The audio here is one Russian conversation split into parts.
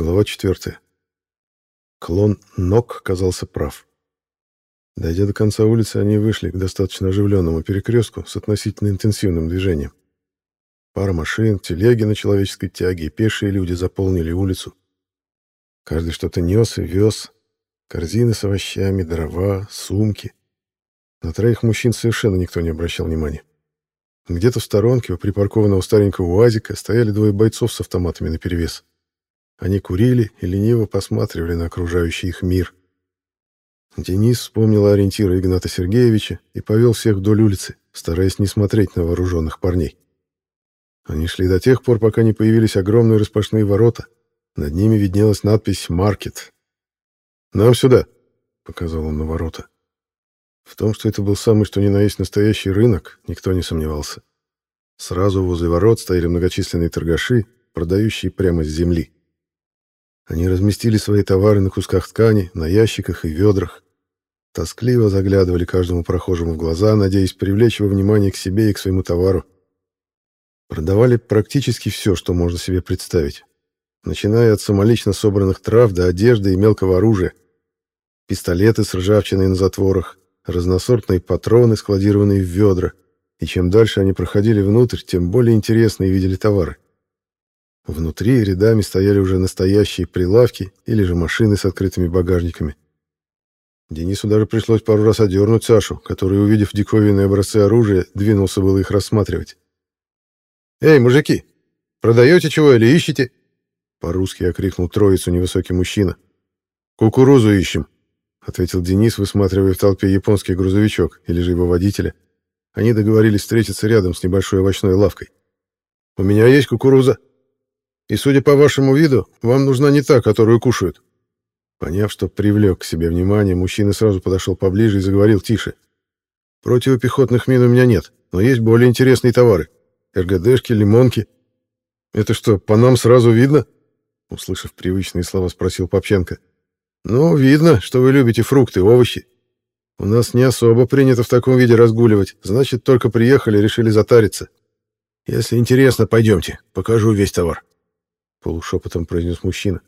Глава 4. Клон Нок казался прав. Дойдя до конца улицы, они вышли к достаточно оживленному перекрестку с относительно интенсивным движением. Пара машин, телеги на человеческой тяге и пешие люди заполнили улицу. Каждый что-то нес и вез. Корзины с овощами, дрова, сумки. На троих мужчин совершенно никто не обращал внимания. Где-то в сторонке у припаркованного старенького УАЗика стояли двое бойцов с автоматами наперевес. Они курили и лениво посматривали на окружающий их мир. Денис вспомнил ориентиры Игната Сергеевича и повел всех вдоль улицы, стараясь не смотреть на вооруженных парней. Они шли до тех пор, пока не появились огромные распашные ворота. Над ними виднелась надпись «Маркет». «Нам сюда», — показал он на ворота. В том, что это был самый что ни на есть настоящий рынок, никто не сомневался. Сразу возле ворот стояли многочисленные торгаши, продающие прямо с земли. Они разместили свои товары на кусках ткани, на ящиках и ведрах. Тоскливо заглядывали каждому прохожему в глаза, надеясь привлечь его внимание к себе и к своему товару. Продавали практически все, что можно себе представить, начиная от самолично собранных трав до одежды и мелкого оружия. Пистолеты с ржавчиной на затворах, разносортные патроны, складированные в ведра, и чем дальше они проходили внутрь, тем более интересные видели товары. Внутри рядами стояли уже настоящие прилавки или же машины с открытыми багажниками. Денису даже пришлось пару раз одернуть Сашу, который, увидев диковинные образцы оружия, двинулся было их рассматривать. «Эй, мужики, продаете чего или ищете?» По-русски окрикнул троицу невысокий мужчина. «Кукурузу ищем», — ответил Денис, высматривая в толпе японский грузовичок или же его водителя. Они договорились встретиться рядом с небольшой овощной лавкой. «У меня есть кукуруза», и, судя по вашему виду, вам нужна не та, которую кушают». Поняв, что привлек к себе внимание, мужчина сразу подошел поближе и заговорил тише. «Противопехотных мин у меня нет, но есть более интересные товары. РГДшки, лимонки. Это что, по нам сразу видно?» Услышав привычные слова, спросил Попченко. «Ну, видно, что вы любите фрукты, овощи. У нас не особо принято в таком виде разгуливать, значит, только приехали, решили затариться. Если интересно, пойдемте, покажу весь товар». — полушепотом произнес мужчина.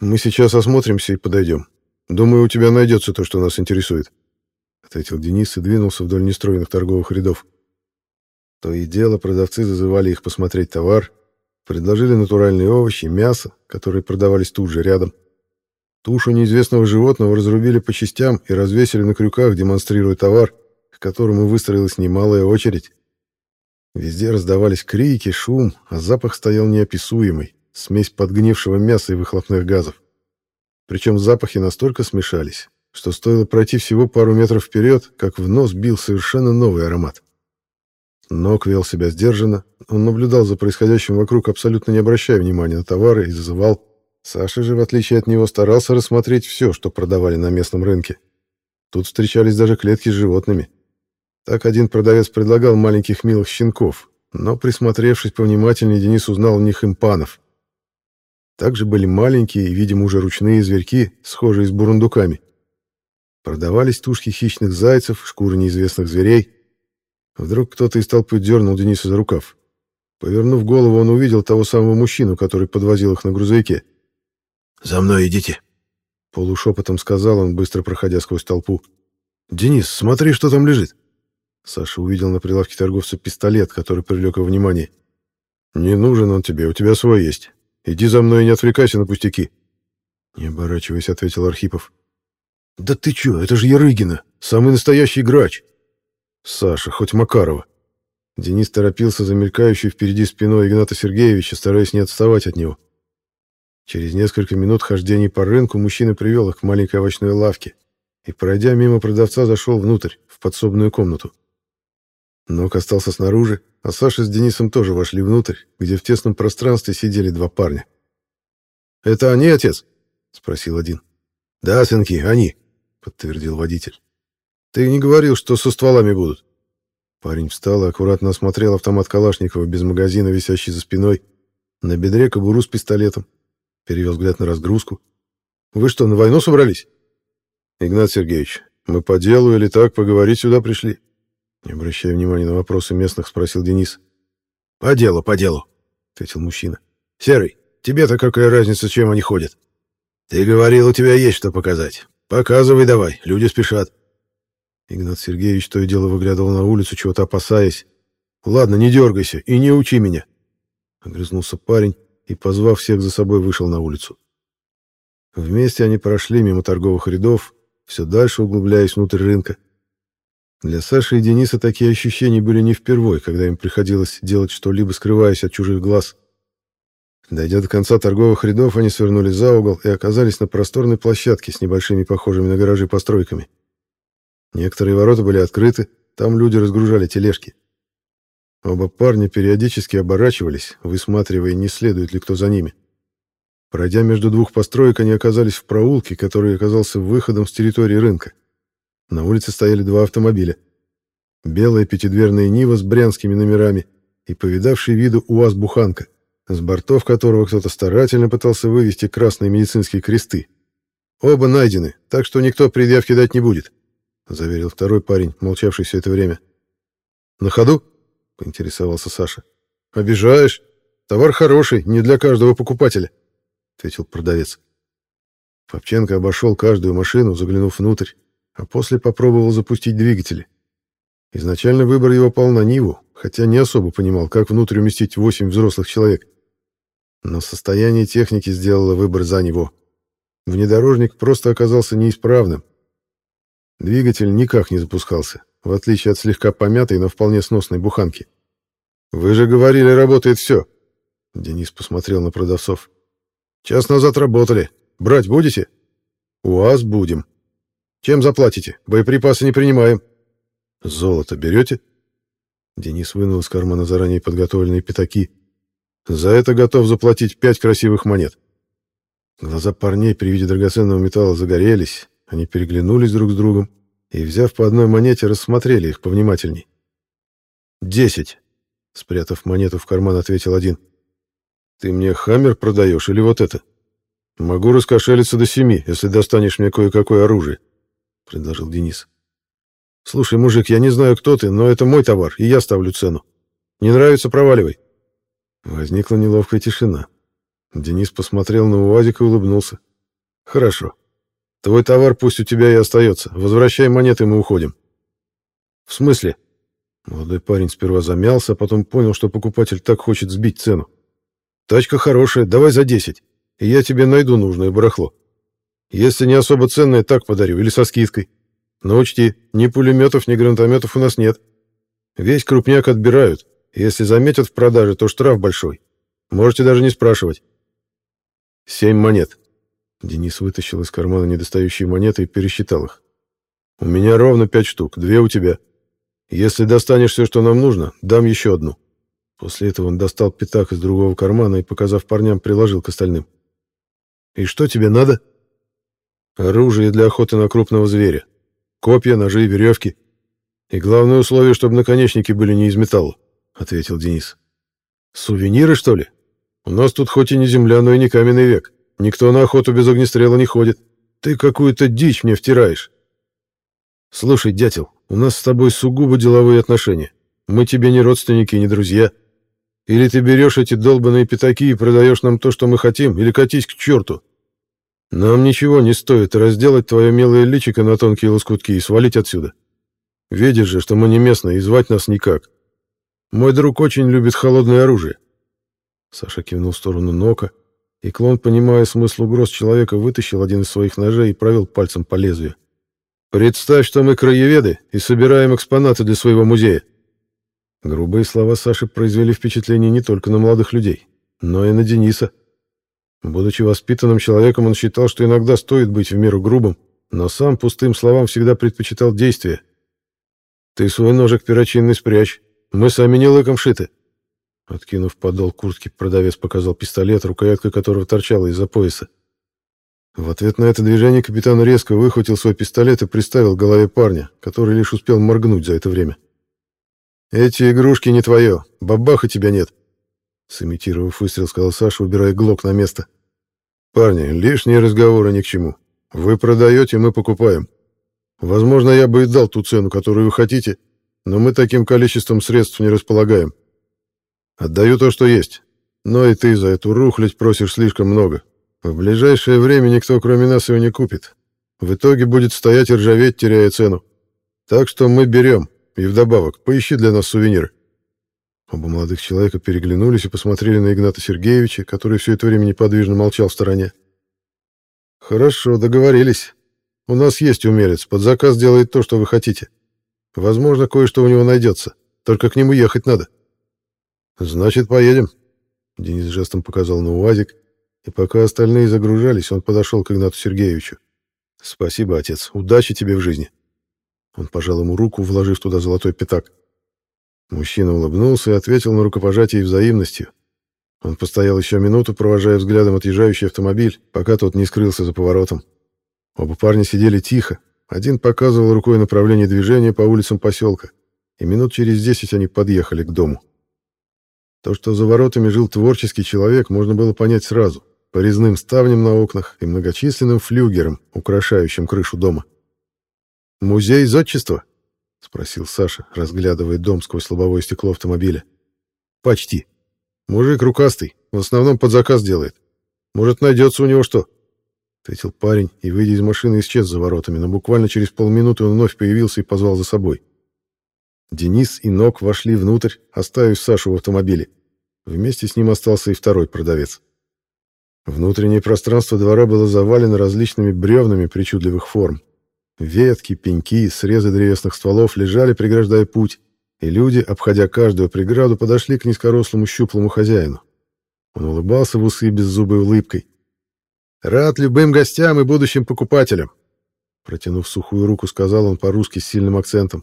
«Мы сейчас осмотримся и подойдем. Думаю, у тебя найдется то, что нас интересует», — ответил Денис и двинулся вдоль нестроенных торговых рядов. То и дело продавцы зазывали их посмотреть товар, предложили натуральные овощи, мясо, которые продавались тут же рядом. Тушу неизвестного животного разрубили по частям и развесили на крюках, демонстрируя товар, к которому выстроилась немалая очередь. Везде раздавались крики, шум, а запах стоял неописуемый смесь подгнившего мяса и выхлопных газов. Причем запахи настолько смешались, что стоило пройти всего пару метров вперед, как в нос бил совершенно новый аромат. Нок вел себя сдержанно, он наблюдал за происходящим вокруг, абсолютно не обращая внимания на товары, и зазывал. Саша же, в отличие от него, старался рассмотреть все, что продавали на местном рынке. Тут встречались даже клетки с животными. Так один продавец предлагал маленьких милых щенков, но, присмотревшись повнимательнее, Денис узнал в них импанов. Также были маленькие и, видимо, уже ручные зверьки, схожие с бурундуками. Продавались тушки хищных зайцев, шкуры неизвестных зверей. Вдруг кто-то из толпы дернул Дениса за рукав. Повернув голову, он увидел того самого мужчину, который подвозил их на грузовике. «За мной идите!» Полушепотом сказал он, быстро проходя сквозь толпу. «Денис, смотри, что там лежит!» Саша увидел на прилавке торговца пистолет, который привлек его внимание. «Не нужен он тебе, у тебя свой есть. Иди за мной и не отвлекайся на пустяки. Не оборачиваясь, ответил Архипов. Да ты чё, это же Ярыгина, самый настоящий грач. Саша, хоть Макарова. Денис торопился за мелькающей впереди спиной Игната Сергеевича, стараясь не отставать от него. Через несколько минут хождения по рынку мужчина привел их к маленькой овощной лавке и, пройдя мимо продавца, зашел внутрь, в подсобную комнату. Нок остался снаружи, а Саша с Денисом тоже вошли внутрь, где в тесном пространстве сидели два парня. «Это они, отец?» — спросил один. «Да, сынки, они», — подтвердил водитель. «Ты не говорил, что со стволами будут?» Парень встал и аккуратно осмотрел автомат Калашникова без магазина, висящий за спиной. На бедре кобуру с пистолетом. Перевел взгляд на разгрузку. «Вы что, на войну собрались?» «Игнат Сергеевич, мы по делу или так поговорить сюда пришли?» Не обращая внимания на вопросы местных, спросил Денис. «По делу, по делу», — ответил мужчина. «Серый, Тебе-то какая разница, чем они ходят? Ты говорил, у тебя есть что показать. Показывай давай, люди спешат. Игнат Сергеевич то и дело выглядывал на улицу, чего-то опасаясь. «Ладно, не дергайся и не учи меня!» Огрызнулся парень и, позвав всех за собой, вышел на улицу. Вместе они прошли мимо торговых рядов, все дальше углубляясь внутрь рынка. Для Саши и Дениса такие ощущения были не впервой, когда им приходилось делать что-либо, скрываясь от чужих глаз. Дойдя до конца торговых рядов, они свернули за угол и оказались на просторной площадке с небольшими похожими на гаражи постройками. Некоторые ворота были открыты, там люди разгружали тележки. Оба парня периодически оборачивались, высматривая, не следует ли кто за ними. Пройдя между двух построек, они оказались в проулке, который оказался выходом с территории рынка. На улице стояли два автомобиля. Белая пятидверная Нива с брянскими номерами и повидавший виду УАЗ-буханка, с бортов которого кто-то старательно пытался вывести красные медицинские кресты. Оба найдены, так что никто предъявки дать не будет, заверил второй парень, молчавший все это время. На ходу? поинтересовался Саша. Обижаешь? Товар хороший, не для каждого покупателя ответил продавец. Попченко обошел каждую машину, заглянув внутрь, а после попробовал запустить двигатели. Изначально выбор его пал на Ниву, хотя не особо понимал, как внутрь уместить восемь взрослых человек. Но состояние техники сделало выбор за него. Внедорожник просто оказался неисправным. Двигатель никак не запускался, в отличие от слегка помятой, но вполне сносной буханки. «Вы же говорили, работает все!» Денис посмотрел на продавцов. Час назад работали. Брать будете? У вас будем. Чем заплатите? Боеприпасы не принимаем. Золото берете? Денис вынул из кармана заранее подготовленные пятаки. За это готов заплатить пять красивых монет. Глаза парней при виде драгоценного металла загорелись. Они переглянулись друг с другом и, взяв по одной монете, рассмотрели их повнимательней. «Десять!» — спрятав монету в карман, ответил один. Ты мне хаммер продаешь или вот это? Могу раскошелиться до семи, если достанешь мне кое-какое оружие, предложил Денис. Слушай, мужик, я не знаю, кто ты, но это мой товар, и я ставлю цену. Не нравится, проваливай. Возникла неловкая тишина. Денис посмотрел на УАЗик и улыбнулся. Хорошо. Твой товар пусть у тебя и остается. Возвращай монеты, мы уходим. В смысле? Молодой парень сперва замялся, а потом понял, что покупатель так хочет сбить цену. Тачка хорошая, давай за 10, и я тебе найду нужное барахло. Если не особо ценное, так подарю, или со скидкой. Но учти, ни пулеметов, ни гранатометов у нас нет. Весь крупняк отбирают. Если заметят в продаже, то штраф большой. Можете даже не спрашивать. Семь монет. Денис вытащил из кармана недостающие монеты и пересчитал их. У меня ровно пять штук, две у тебя. Если достанешь все, что нам нужно, дам еще одну. После этого он достал пятак из другого кармана и, показав парням, приложил к остальным. «И что тебе надо?» «Оружие для охоты на крупного зверя. Копья, ножи, веревки. И главное условие, чтобы наконечники были не из металла», — ответил Денис. «Сувениры, что ли? У нас тут хоть и не земля, но и не каменный век. Никто на охоту без огнестрела не ходит. Ты какую-то дичь мне втираешь». «Слушай, дятел, у нас с тобой сугубо деловые отношения. Мы тебе не родственники не друзья. Или ты берешь эти долбанные пятаки и продаешь нам то, что мы хотим, или катись к черту. Нам ничего не стоит разделать твое милое личико на тонкие лоскутки и свалить отсюда. Видишь же, что мы не местные, и звать нас никак. Мой друг очень любит холодное оружие. Саша кивнул в сторону Нока, и клон, понимая смысл угроз человека, вытащил один из своих ножей и провел пальцем по лезвию. «Представь, что мы краеведы и собираем экспонаты для своего музея. Грубые слова Саши произвели впечатление не только на молодых людей, но и на Дениса. Будучи воспитанным человеком, он считал, что иногда стоит быть в меру грубым, но сам пустым словам всегда предпочитал действия. «Ты свой ножик перочинный спрячь, мы сами не лыком шиты». Откинув подол куртки, продавец показал пистолет, рукоятка которого торчала из-за пояса. В ответ на это движение капитан резко выхватил свой пистолет и приставил к голове парня, который лишь успел моргнуть за это время. «Эти игрушки не твое. Бабаха тебя нет», — сымитировав выстрел, сказал Саша, убирая глок на место. «Парни, лишние разговоры ни к чему. Вы продаете, мы покупаем. Возможно, я бы и дал ту цену, которую вы хотите, но мы таким количеством средств не располагаем. Отдаю то, что есть. но и ты за эту рухлядь просишь слишком много. В ближайшее время никто, кроме нас, его не купит. В итоге будет стоять и ржаветь, теряя цену. Так что мы берем. И вдобавок, поищи для нас сувениры. Оба молодых человека переглянулись и посмотрели на Игната Сергеевича, который все это время неподвижно молчал в стороне. «Хорошо, договорились. У нас есть умелец, под заказ делает то, что вы хотите. Возможно, кое-что у него найдется. Только к нему ехать надо». «Значит, поедем», — Денис жестом показал на УАЗик, и пока остальные загружались, он подошел к Игнату Сергеевичу. «Спасибо, отец. Удачи тебе в жизни». Он пожал ему руку, вложив туда золотой пятак. Мужчина улыбнулся и ответил на рукопожатие взаимностью. Он постоял еще минуту, провожая взглядом отъезжающий автомобиль, пока тот не скрылся за поворотом. Оба парня сидели тихо. Один показывал рукой направление движения по улицам поселка, и минут через десять они подъехали к дому. То, что за воротами жил творческий человек, можно было понять сразу, по резным ставням на окнах и многочисленным флюгерам, украшающим крышу дома. «Музей зодчества?» — спросил Саша, разглядывая дом сквозь лобовое стекло автомобиля. «Почти. Мужик рукастый, в основном под заказ делает. Может, найдется у него что?» — ответил парень и, выйдя из машины, исчез за воротами, но буквально через полминуты он вновь появился и позвал за собой. Денис и Нок вошли внутрь, оставив Сашу в автомобиле. Вместе с ним остался и второй продавец. Внутреннее пространство двора было завалено различными бревнами причудливых форм. Ветки, пеньки, срезы древесных стволов лежали, преграждая путь, и люди, обходя каждую преграду, подошли к низкорослому щуплому хозяину. Он улыбался в усы беззубой улыбкой. «Рад любым гостям и будущим покупателям!» Протянув сухую руку, сказал он по-русски с сильным акцентом.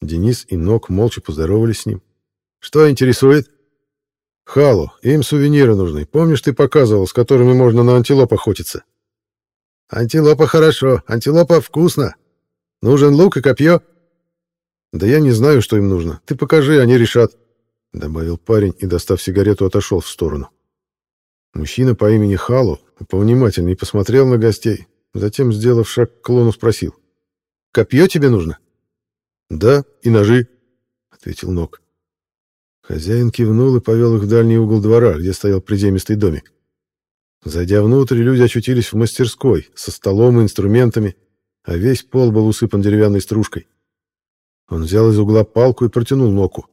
Денис и Нок молча поздоровались с ним. «Что интересует?» «Халу, им сувениры нужны. Помнишь, ты показывал, с которыми можно на антилоп охотиться?» Антилопа хорошо, антилопа вкусно. Нужен лук и копье. Да я не знаю, что им нужно. Ты покажи, они решат. Добавил парень и, достав сигарету, отошел в сторону. Мужчина по имени Халу повнимательнее посмотрел на гостей, затем, сделав шаг к клону, спросил. «Копье тебе нужно?» «Да, и ножи», — ответил Нок. Хозяин кивнул и повел их в дальний угол двора, где стоял приземистый домик. Зайдя внутрь, люди очутились в мастерской, со столом и инструментами, а весь пол был усыпан деревянной стружкой. Он взял из угла палку и протянул Ноку.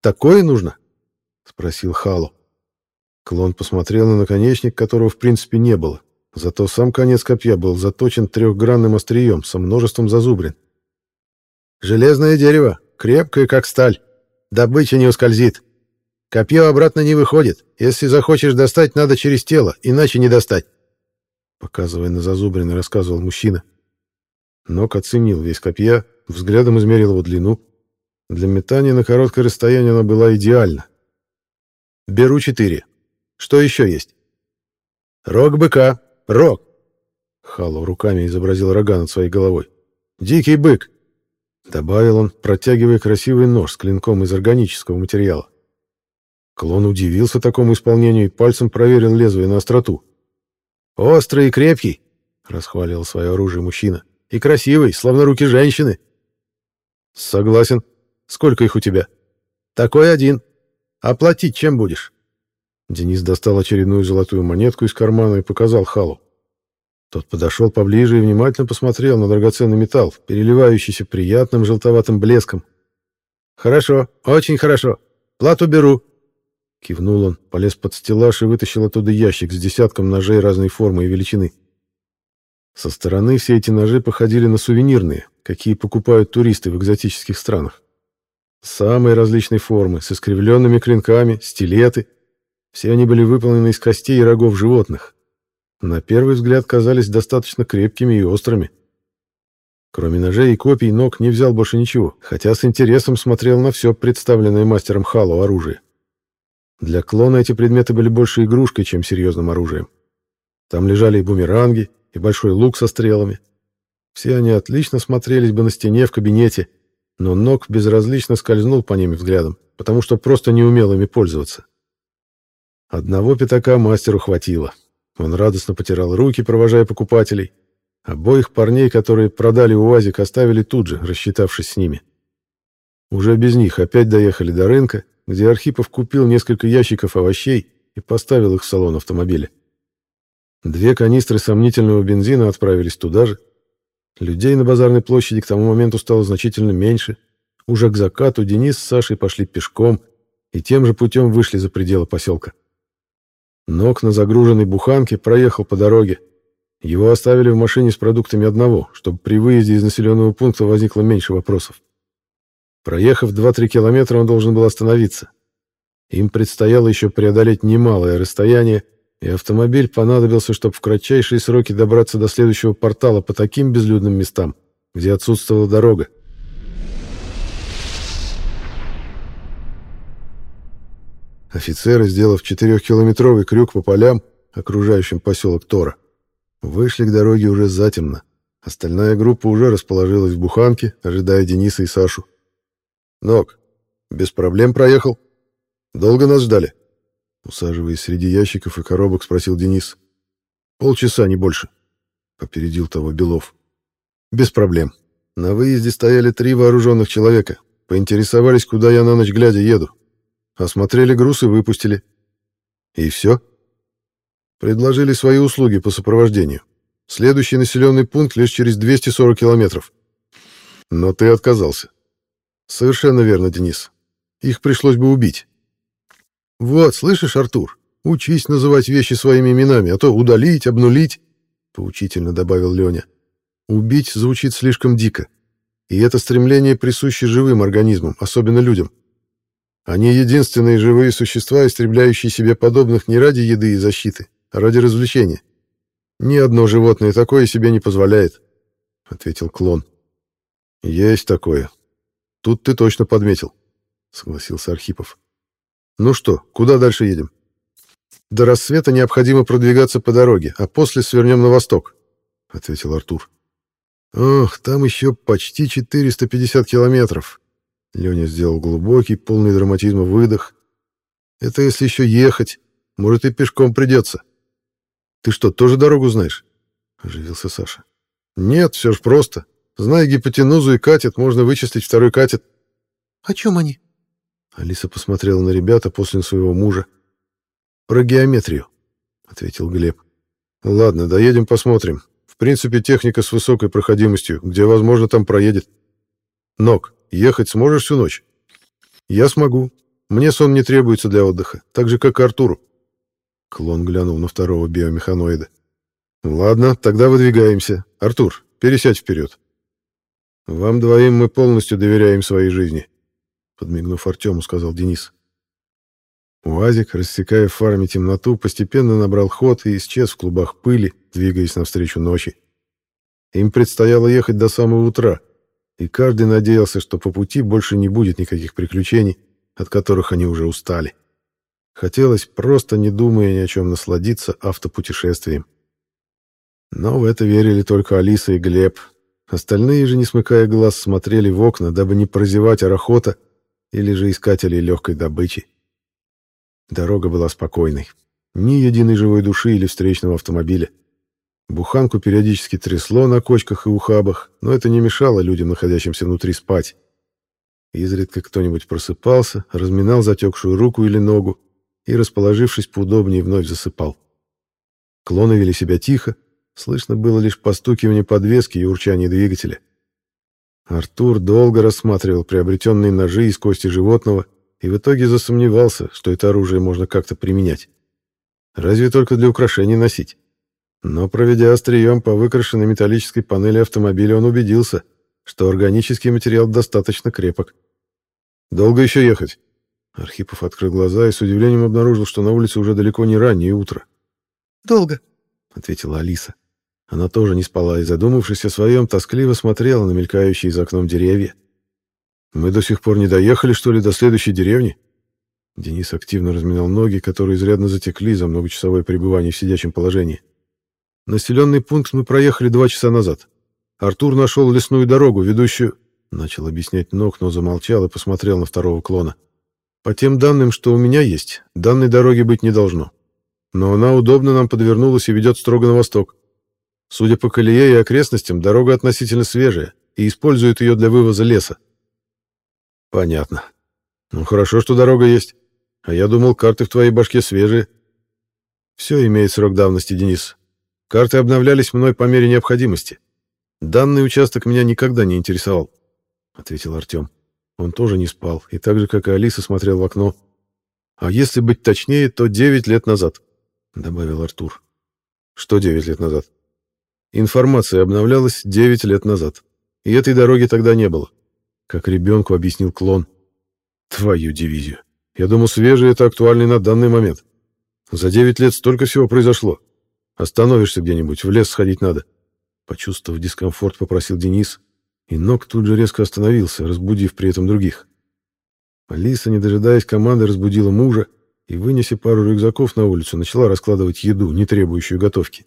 «Такое нужно?» — спросил Халу. Клон посмотрел на наконечник, которого в принципе не было. Зато сам конец копья был заточен трехгранным острием со множеством зазубрин. «Железное дерево, крепкое, как сталь. Добыча не ускользит. Копье обратно не выходит. Если захочешь достать, надо через тело, иначе не достать. Показывая на зазубрины, рассказывал мужчина. Нок оценил весь копья, взглядом измерил его длину. Для метания на короткое расстояние она была идеальна. «Беру четыре. Что еще есть?» «Рог быка. Рог!» Хало руками изобразил рога над своей головой. «Дикий бык!» Добавил он, протягивая красивый нож с клинком из органического материала. Клон удивился такому исполнению и пальцем проверил лезвие на остроту. «Острый и крепкий», — расхвалил свое оружие мужчина. «И красивый, словно руки женщины». «Согласен. Сколько их у тебя?» «Такой один. Оплатить чем будешь?» Денис достал очередную золотую монетку из кармана и показал Халу. Тот подошел поближе и внимательно посмотрел на драгоценный металл, переливающийся приятным желтоватым блеском. «Хорошо, очень хорошо. Плату беру», Кивнул он, полез под стеллаж и вытащил оттуда ящик с десятком ножей разной формы и величины. Со стороны все эти ножи походили на сувенирные, какие покупают туристы в экзотических странах. Самые различной формы, с искривленными клинками, стилеты. Все они были выполнены из костей и рогов животных. На первый взгляд казались достаточно крепкими и острыми. Кроме ножей и копий, ног не взял больше ничего, хотя с интересом смотрел на все представленное мастером Халу оружие. Для клона эти предметы были больше игрушкой, чем серьезным оружием. Там лежали и бумеранги, и большой лук со стрелами. Все они отлично смотрелись бы на стене в кабинете, но Нок безразлично скользнул по ним взглядом, потому что просто не умел ими пользоваться. Одного пятака мастеру хватило. Он радостно потирал руки, провожая покупателей. Обоих парней, которые продали УАЗик, оставили тут же, рассчитавшись с ними. Уже без них опять доехали до рынка, где Архипов купил несколько ящиков овощей и поставил их в салон автомобиля. Две канистры сомнительного бензина отправились туда же. Людей на базарной площади к тому моменту стало значительно меньше. Уже к закату Денис с Сашей пошли пешком и тем же путем вышли за пределы поселка. Ног на загруженной буханке проехал по дороге. Его оставили в машине с продуктами одного, чтобы при выезде из населенного пункта возникло меньше вопросов. Проехав 2-3 километра, он должен был остановиться. Им предстояло еще преодолеть немалое расстояние, и автомобиль понадобился, чтобы в кратчайшие сроки добраться до следующего портала по таким безлюдным местам, где отсутствовала дорога. Офицеры, сделав четырехкилометровый крюк по полям, окружающим поселок Тора, вышли к дороге уже затемно. Остальная группа уже расположилась в буханке, ожидая Дениса и Сашу. «Ног, без проблем проехал? Долго нас ждали?» Усаживаясь среди ящиков и коробок, спросил Денис. «Полчаса, не больше», — попередил того Белов. «Без проблем. На выезде стояли три вооруженных человека. Поинтересовались, куда я на ночь глядя еду. Осмотрели груз и выпустили. И все. Предложили свои услуги по сопровождению. Следующий населенный пункт лишь через 240 километров. Но ты отказался. Совершенно верно, Денис. Их пришлось бы убить. Вот, слышишь, Артур, учись называть вещи своими именами, а то удалить, обнулить, поучительно добавил Леня. Убить звучит слишком дико. И это стремление присуще живым организмам, особенно людям. Они единственные живые существа, истребляющие себе подобных не ради еды и защиты, а ради развлечения. Ни одно животное такое себе не позволяет, — ответил клон. Есть такое. Тут ты точно подметил, — согласился Архипов. Ну что, куда дальше едем? До рассвета необходимо продвигаться по дороге, а после свернем на восток, — ответил Артур. Ох, там еще почти 450 километров. Леня сделал глубокий, полный драматизма выдох. «Это если еще ехать. Может, и пешком придется». «Ты что, тоже дорогу знаешь?» — оживился Саша. «Нет, все ж просто. Зная гипотенузу и катет, можно вычислить второй катет». «О чем они?» Алиса посмотрела на ребята после своего мужа. «Про геометрию», — ответил Глеб. «Ладно, доедем посмотрим. В принципе, техника с высокой проходимостью, где возможно, там проедет. Ног, Ехать сможешь всю ночь? Я смогу. Мне сон не требуется для отдыха, так же, как и Артуру. Клон глянул на второго биомеханоида. Ладно, тогда выдвигаемся. Артур, пересядь вперед. Вам двоим мы полностью доверяем своей жизни, подмигнув Артему, сказал Денис. УАЗик, рассекая фарами темноту, постепенно набрал ход и исчез в клубах пыли, двигаясь навстречу ночи. Им предстояло ехать до самого утра, и каждый надеялся, что по пути больше не будет никаких приключений, от которых они уже устали. Хотелось просто, не думая ни о чем, насладиться автопутешествием. Но в это верили только Алиса и Глеб. Остальные же, не смыкая глаз, смотрели в окна, дабы не прозевать арахота или же искателей легкой добычи. Дорога была спокойной. Ни единой живой души или встречного автомобиля. Буханку периодически трясло на кочках и ухабах, но это не мешало людям, находящимся внутри, спать. Изредка кто-нибудь просыпался, разминал затекшую руку или ногу и, расположившись поудобнее, вновь засыпал. Клоны вели себя тихо, слышно было лишь постукивание подвески и урчание двигателя. Артур долго рассматривал приобретенные ножи из кости животного и в итоге засомневался, что это оружие можно как-то применять. Разве только для украшений носить. Но, проведя острием по выкрашенной металлической панели автомобиля, он убедился, что органический материал достаточно крепок. «Долго еще ехать?» Архипов открыл глаза и с удивлением обнаружил, что на улице уже далеко не раннее утро. «Долго», — ответила Алиса. Она тоже не спала и, задумавшись о своем, тоскливо смотрела на мелькающие за окном деревья. «Мы до сих пор не доехали, что ли, до следующей деревни?» Денис активно разминал ноги, которые изрядно затекли за многочасовое пребывание в сидячем положении. Населенный пункт мы проехали два часа назад. Артур нашел лесную дорогу, ведущую... Начал объяснять Ног, но замолчал и посмотрел на второго клона. По тем данным, что у меня есть, данной дороги быть не должно. Но она удобно нам подвернулась и ведет строго на восток. Судя по колее и окрестностям, дорога относительно свежая и используют ее для вывоза леса. Понятно. Ну хорошо, что дорога есть. А я думал, карты в твоей башке свежие. Все имеет срок давности, Денис. Карты обновлялись мной по мере необходимости. Данный участок меня никогда не интересовал, ответил Артем. Он тоже не спал, и так же, как и Алиса, смотрел в окно. А если быть точнее, то 9 лет назад, добавил Артур. Что 9 лет назад? Информация обновлялась 9 лет назад. И этой дороги тогда не было. Как ребенку объяснил клон. Твою дивизию. Я думаю, свежий — это актуальный на данный момент. За 9 лет столько всего произошло. Остановишься где-нибудь, в лес сходить надо. Почувствовав дискомфорт, попросил Денис, и Нок тут же резко остановился, разбудив при этом других. Алиса, не дожидаясь команды, разбудила мужа и, вынеся пару рюкзаков на улицу, начала раскладывать еду, не требующую готовки.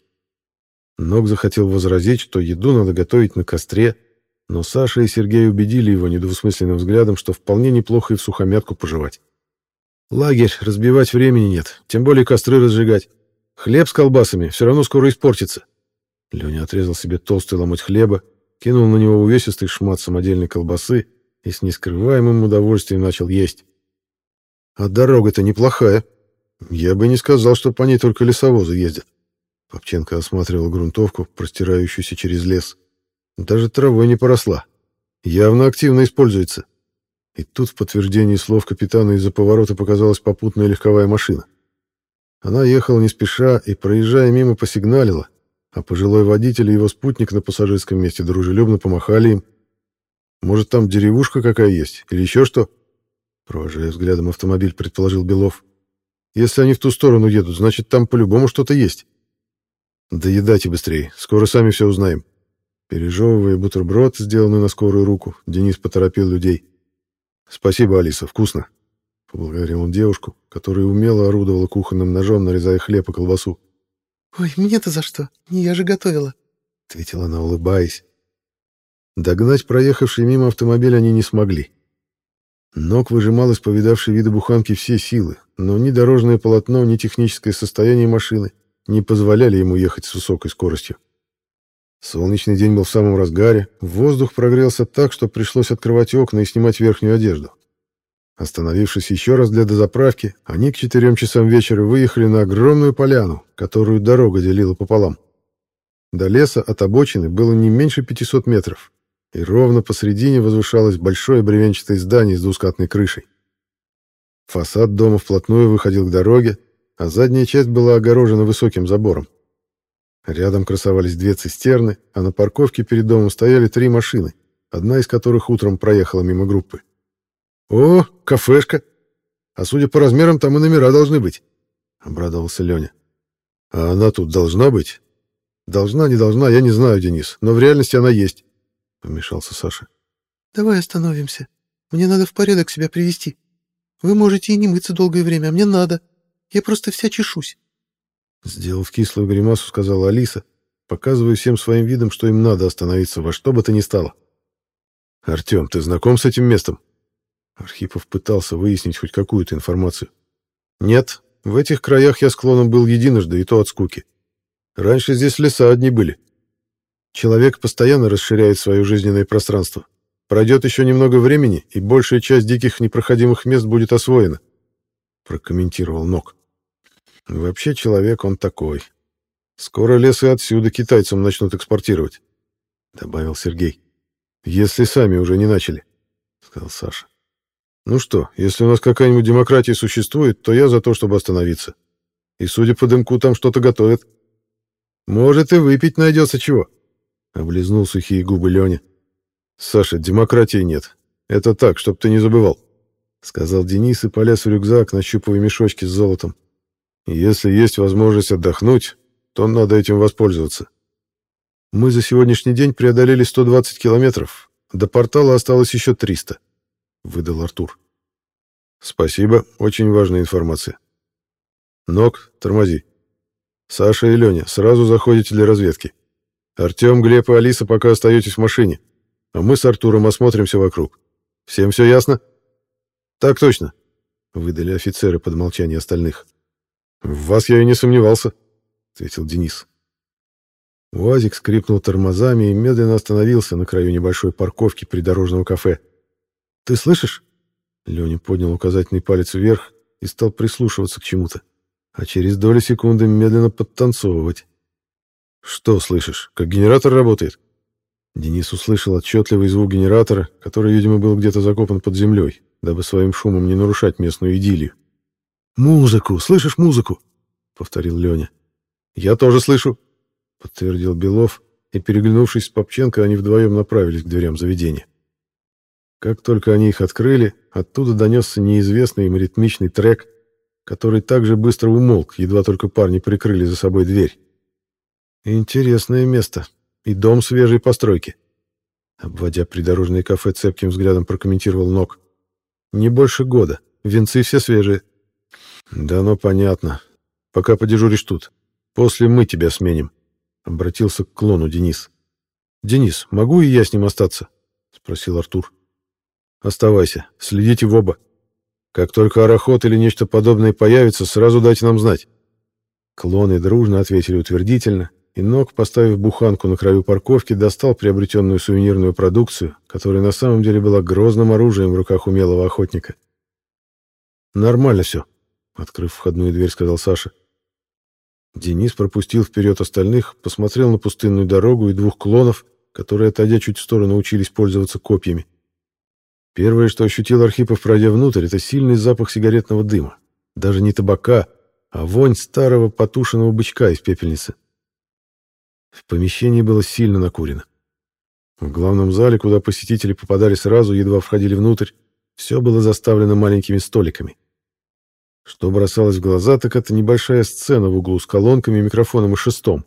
Ног захотел возразить, что еду надо готовить на костре, но Саша и Сергей убедили его недвусмысленным взглядом, что вполне неплохо и в сухомятку пожевать. Лагерь разбивать времени нет, тем более костры разжигать. Хлеб с колбасами все равно скоро испортится. Леня отрезал себе толстый ломоть хлеба, кинул на него увесистый шмат самодельной колбасы и с нескрываемым удовольствием начал есть. А дорога-то неплохая. Я бы не сказал, что по ней только лесовозы ездят. Попченко осматривал грунтовку, простирающуюся через лес. Даже травой не поросла. Явно активно используется. И тут в подтверждении слов капитана из-за поворота показалась попутная легковая машина. Она ехала не спеша и, проезжая мимо, посигналила, а пожилой водитель и его спутник на пассажирском месте дружелюбно помахали им. «Может, там деревушка какая есть? Или еще что?» Провожая взглядом автомобиль, предположил Белов. «Если они в ту сторону едут, значит, там по-любому что-то есть». «Доедайте быстрее, скоро сами все узнаем». Пережевывая бутерброд, сделанный на скорую руку, Денис поторопил людей. «Спасибо, Алиса, вкусно», — поблагодарил он девушку, которая умело орудовала кухонным ножом, нарезая хлеб и колбасу. «Ой, мне-то за что? Не я же готовила», — ответила она, улыбаясь. Догнать проехавший мимо автомобиль они не смогли. Ног выжимал из повидавшей вида буханки все силы, но ни дорожное полотно, ни техническое состояние машины не позволяли ему ехать с высокой скоростью. Солнечный день был в самом разгаре, воздух прогрелся так, что пришлось открывать окна и снимать верхнюю одежду. Остановившись еще раз для дозаправки, они к четырем часам вечера выехали на огромную поляну, которую дорога делила пополам. До леса от обочины было не меньше 500 метров, и ровно посредине возвышалось большое бревенчатое здание с двускатной крышей. Фасад дома вплотную выходил к дороге, а задняя часть была огорожена высоким забором. Рядом красовались две цистерны, а на парковке перед домом стояли три машины, одна из которых утром проехала мимо группы. «О, кафешка! А судя по размерам, там и номера должны быть», — обрадовался Леня. «А она тут должна быть?» «Должна, не должна, я не знаю, Денис, но в реальности она есть», — вмешался Саша. «Давай остановимся. Мне надо в порядок себя привести. Вы можете и не мыться долгое время, а мне надо. Я просто вся чешусь». Сделав кислую гримасу, сказала Алиса, показывая всем своим видом, что им надо остановиться во что бы то ни стало. «Артем, ты знаком с этим местом?» Архипов пытался выяснить хоть какую-то информацию. «Нет, в этих краях я склонен был единожды, и то от скуки. Раньше здесь леса одни были. Человек постоянно расширяет свое жизненное пространство. Пройдет еще немного времени, и большая часть диких непроходимых мест будет освоена», — прокомментировал Нок. Вообще человек он такой. Скоро лес и отсюда китайцам начнут экспортировать, добавил Сергей. Если сами уже не начали, сказал Саша. Ну что, если у нас какая-нибудь демократия существует, то я за то, чтобы остановиться. И, судя по дымку, там что-то готовят. Может, и выпить найдется чего. Облизнул сухие губы Леня. Саша, демократии нет. Это так, чтоб ты не забывал. Сказал Денис и полез в рюкзак, нащупывая мешочки с золотом. Если есть возможность отдохнуть, то надо этим воспользоваться. Мы за сегодняшний день преодолели 120 километров. До портала осталось еще 300, — выдал Артур. Спасибо, очень важная информация. Ног, тормози. Саша и Леня, сразу заходите для разведки. Артем, Глеб и Алиса пока остаетесь в машине, а мы с Артуром осмотримся вокруг. Всем все ясно? Так точно, — выдали офицеры под молчание остальных. «В вас я и не сомневался», — ответил Денис. УАЗик скрипнул тормозами и медленно остановился на краю небольшой парковки придорожного кафе. «Ты слышишь?» Леня поднял указательный палец вверх и стал прислушиваться к чему-то. а через доли секунды медленно подтанцовывать. «Что слышишь? Как генератор работает?» Денис услышал отчетливый звук генератора, который, видимо, был где-то закопан под землей, дабы своим шумом не нарушать местную идиллию. «Музыку! Слышишь музыку?» — повторил Леня. «Я тоже слышу», — подтвердил Белов, и, переглянувшись с Попченко, они вдвоем направились к дверям заведения. Как только они их открыли, оттуда донесся неизвестный им ритмичный трек, который также быстро умолк, едва только парни прикрыли за собой дверь. «Интересное место. И дом свежей постройки», — обводя придорожное кафе цепким взглядом прокомментировал Нок. «Не больше года. Венцы все свежие». «Да ну понятно. Пока подежуришь тут. После мы тебя сменим», — обратился к клону Денис. «Денис, могу и я с ним остаться?» — спросил Артур. Оставайся, следите в оба. Как только арахот или нечто подобное появится, сразу дайте нам знать. Клоны дружно ответили утвердительно, и Нок, поставив буханку на краю парковки, достал приобретенную сувенирную продукцию, которая на самом деле была грозным оружием в руках умелого охотника. «Нормально все», — открыв входную дверь, сказал Саша. Денис пропустил вперед остальных, посмотрел на пустынную дорогу и двух клонов, которые, отойдя чуть в сторону, учились пользоваться копьями. Первое, что ощутил Архипов, пройдя внутрь, это сильный запах сигаретного дыма. Даже не табака, а вонь старого потушенного бычка из пепельницы. В помещении было сильно накурено. В главном зале, куда посетители попадали сразу, едва входили внутрь, все было заставлено маленькими столиками. Что бросалось в глаза, так это небольшая сцена в углу с колонками, микрофоном и шестом.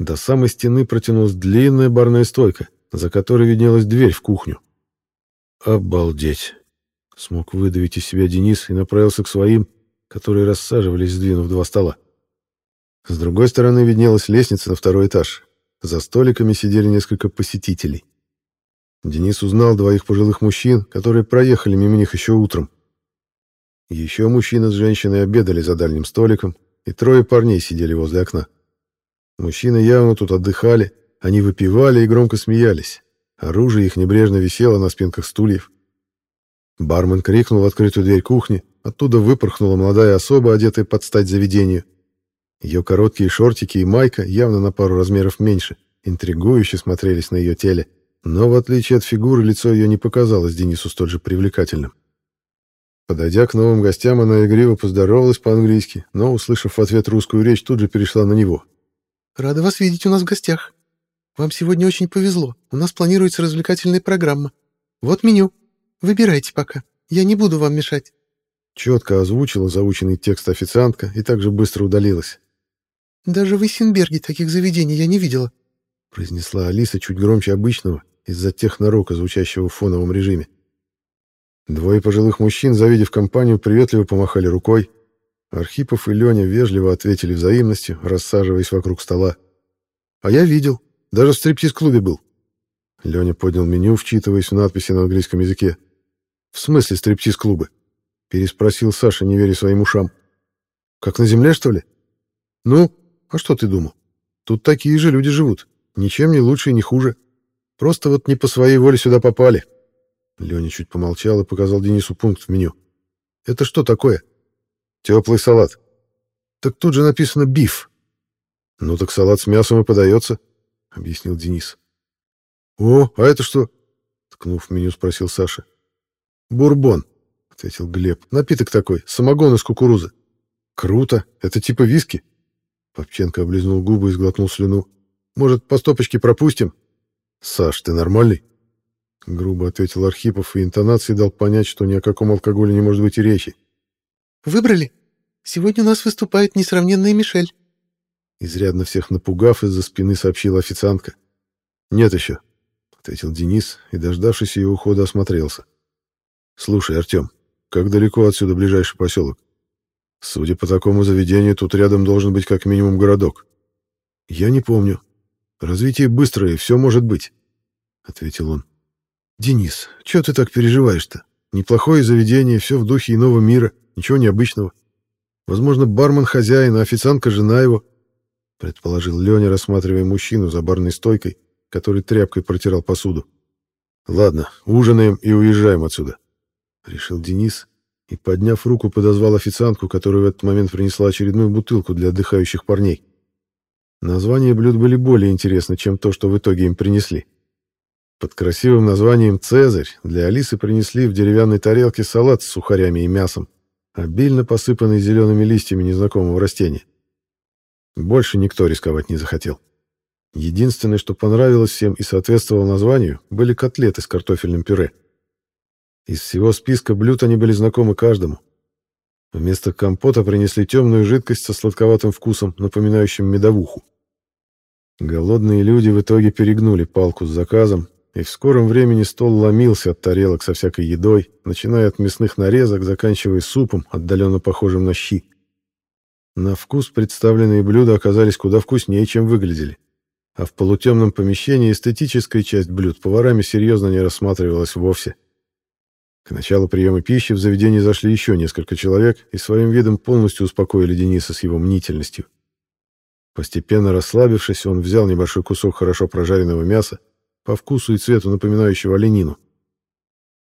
До самой стены протянулась длинная барная стойка, за которой виднелась дверь в кухню. «Обалдеть!» — смог выдавить из себя Денис и направился к своим, которые рассаживались, сдвинув два стола. С другой стороны виднелась лестница на второй этаж. За столиками сидели несколько посетителей. Денис узнал двоих пожилых мужчин, которые проехали мимо них еще утром. Еще мужчина с женщиной обедали за дальним столиком, и трое парней сидели возле окна. Мужчины явно тут отдыхали, они выпивали и громко смеялись. Оружие их небрежно висело на спинках стульев. Бармен крикнул в открытую дверь кухни. Оттуда выпорхнула молодая особа, одетая под стать заведению. Ее короткие шортики и майка, явно на пару размеров меньше, интригующе смотрелись на ее теле. Но, в отличие от фигуры, лицо ее не показалось Денису столь же привлекательным. Подойдя к новым гостям, она игриво поздоровалась по-английски, но, услышав в ответ русскую речь, тут же перешла на него. «Рада вас видеть у нас в гостях. Вам сегодня очень повезло. У нас планируется развлекательная программа. Вот меню. Выбирайте пока. Я не буду вам мешать». Четко озвучила заученный текст официантка и также быстро удалилась. «Даже в Исенберге таких заведений я не видела», произнесла Алиса чуть громче обычного из-за технорока, звучащего в фоновом режиме. Двое пожилых мужчин, завидев компанию, приветливо помахали рукой. Архипов и Леня вежливо ответили взаимностью, рассаживаясь вокруг стола. «А я видел», даже в стриптиз-клубе был. Леня поднял меню, вчитываясь в надписи на английском языке. «В смысле стриптиз-клубы?» Переспросил Саша, не веря своим ушам. «Как на земле, что ли?» «Ну, а что ты думал? Тут такие же люди живут. Ничем не лучше и не хуже. Просто вот не по своей воле сюда попали». Леня чуть помолчал и показал Денису пункт в меню. «Это что такое?» «Теплый салат». «Так тут же написано «биф». «Ну так салат с мясом и подается», — объяснил Денис. «О, а это что?» — ткнув в меню, спросил Саша. «Бурбон», — ответил Глеб. «Напиток такой, самогон из кукурузы». «Круто! Это типа виски?» Попченко облизнул губы и сглотнул слюну. «Может, по стопочке пропустим?» «Саш, ты нормальный?» Грубо ответил Архипов и интонацией дал понять, что ни о каком алкоголе не может быть и речи. «Выбрали? Сегодня у нас выступает несравненная Мишель». Изрядно всех напугав, из-за спины сообщила официантка. «Нет еще», — ответил Денис и, дождавшись ее ухода, осмотрелся. «Слушай, Артем, как далеко отсюда ближайший поселок? Судя по такому заведению, тут рядом должен быть как минимум городок». «Я не помню. Развитие быстрое, все может быть», — ответил он. «Денис, что ты так переживаешь-то? Неплохое заведение, все в духе иного мира, ничего необычного. Возможно, бармен хозяин, а официантка жена его предположил Леня, рассматривая мужчину за барной стойкой, который тряпкой протирал посуду. Ладно, ужинаем и уезжаем отсюда, решил Денис и, подняв руку, подозвал официантку, которая в этот момент принесла очередную бутылку для отдыхающих парней. Названия блюд были более интересны, чем то, что в итоге им принесли. Под красивым названием «Цезарь» для Алисы принесли в деревянной тарелке салат с сухарями и мясом, обильно посыпанный зелеными листьями незнакомого растения. Больше никто рисковать не захотел. Единственное, что понравилось всем и соответствовало названию, были котлеты с картофельным пюре. Из всего списка блюд они были знакомы каждому. Вместо компота принесли темную жидкость со сладковатым вкусом, напоминающим медовуху. Голодные люди в итоге перегнули палку с заказом, и в скором времени стол ломился от тарелок со всякой едой, начиная от мясных нарезок, заканчивая супом, отдаленно похожим на щи. На вкус представленные блюда оказались куда вкуснее, чем выглядели а в полутемном помещении эстетическая часть блюд поварами серьезно не рассматривалась вовсе. К началу приема пищи в заведении зашли еще несколько человек и своим видом полностью успокоили Дениса с его мнительностью. Постепенно расслабившись, он взял небольшой кусок хорошо прожаренного мяса, по вкусу и цвету напоминающего оленину.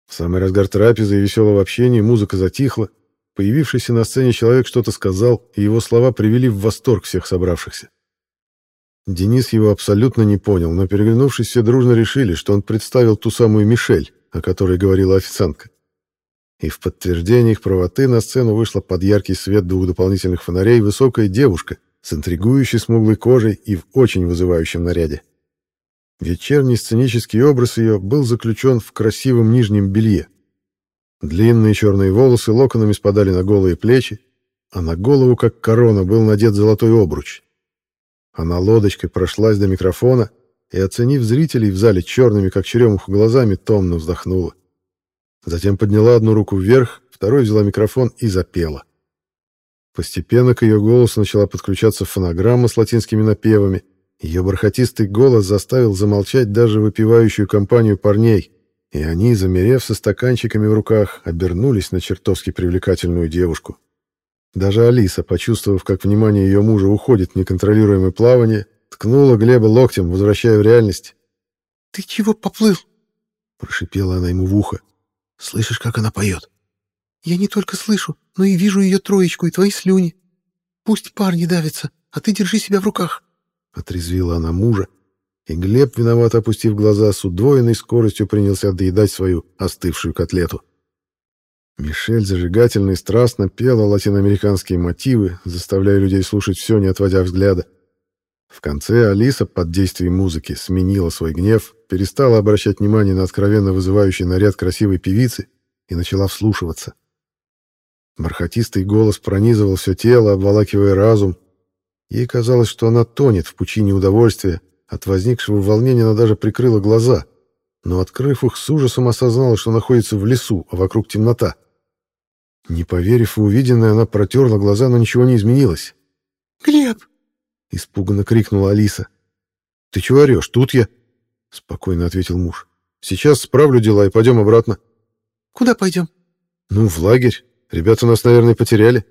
В самый разгар трапезы и веселого общения музыка затихла, появившийся на сцене человек что-то сказал, и его слова привели в восторг всех собравшихся. Денис его абсолютно не понял, но переглянувшись, все дружно решили, что он представил ту самую Мишель, о которой говорила официантка. И в подтверждение их правоты на сцену вышла под яркий свет двух дополнительных фонарей высокая девушка с интригующей смуглой кожей и в очень вызывающем наряде. Вечерний сценический образ ее был заключен в красивом нижнем белье. Длинные черные волосы локонами спадали на голые плечи, а на голову, как корона, был надет золотой обруч. Она лодочкой прошлась до микрофона и, оценив зрителей в зале черными, как черемуха, глазами, томно вздохнула. Затем подняла одну руку вверх, второй взяла микрофон и запела. Постепенно к ее голосу начала подключаться фонограмма с латинскими напевами. Ее бархатистый голос заставил замолчать даже выпивающую компанию парней, и они, замерев со стаканчиками в руках, обернулись на чертовски привлекательную девушку. Даже Алиса, почувствовав, как внимание ее мужа уходит в неконтролируемое плавание, ткнула Глеба локтем, возвращая в реальность. «Ты чего поплыл?» — прошипела она ему в ухо. «Слышишь, как она поет?» «Я не только слышу, но и вижу ее троечку и твои слюни. Пусть парни давятся, а ты держи себя в руках». Отрезвила она мужа, и Глеб, виновато опустив глаза, с удвоенной скоростью принялся доедать свою остывшую котлету. Мишель зажигательно и страстно пела латиноамериканские мотивы, заставляя людей слушать все, не отводя взгляда. В конце Алиса под действием музыки сменила свой гнев, перестала обращать внимание на откровенно вызывающий наряд красивой певицы и начала вслушиваться. Бархатистый голос пронизывал все тело, обволакивая разум. Ей казалось, что она тонет в пучине удовольствия. От возникшего волнения она даже прикрыла глаза, но, открыв их, с ужасом осознала, что находится в лесу, а вокруг темнота. Не поверив в увиденное, она протерла глаза, но ничего не изменилось. «Глеб!» — испуганно крикнула Алиса. «Ты чего орешь? Тут я!» — спокойно ответил муж. «Сейчас справлю дела и пойдем обратно». «Куда пойдем?» «Ну, в лагерь. Ребята нас, наверное, потеряли».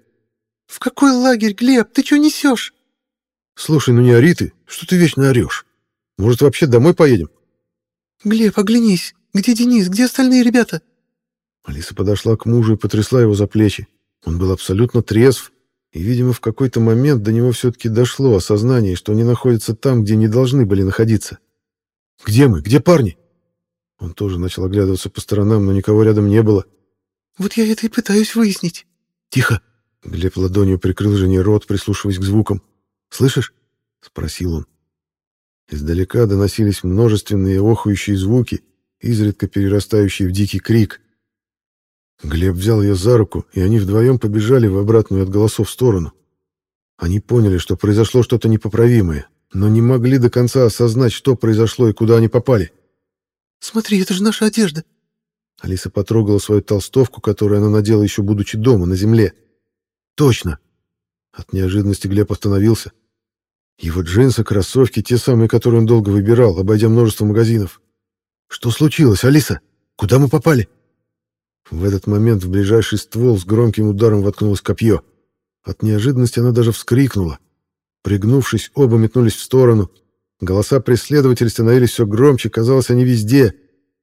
«В какой лагерь, Глеб? Ты что несешь?» «Слушай, ну не ори ты. Что ты вечно орешь? Может, вообще домой поедем?» «Глеб, оглянись. Где Денис? Где остальные ребята?» Алиса подошла к мужу и потрясла его за плечи. Он был абсолютно трезв, и, видимо, в какой-то момент до него все-таки дошло осознание, что они находятся там, где не должны были находиться. «Где мы? Где парни?» Он тоже начал оглядываться по сторонам, но никого рядом не было. «Вот я это и пытаюсь выяснить». «Тихо!» Глеб ладонью прикрыл жене рот, прислушиваясь к звукам. «Слышишь?» — спросил он. Издалека доносились множественные охающие звуки, изредка перерастающие в дикий крик. Глеб взял ее за руку, и они вдвоем побежали в обратную от голосов сторону. Они поняли, что произошло что-то непоправимое, но не могли до конца осознать, что произошло и куда они попали. «Смотри, это же наша одежда!» Алиса потрогала свою толстовку, которую она надела еще будучи дома, на земле. «Точно!» От неожиданности Глеб остановился. Его джинсы, кроссовки, те самые, которые он долго выбирал, обойдя множество магазинов. «Что случилось, Алиса? Куда мы попали?» В этот момент в ближайший ствол с громким ударом воткнулось копье. От неожиданности она даже вскрикнула. Пригнувшись, оба метнулись в сторону. Голоса преследователей становились все громче, казалось, они везде.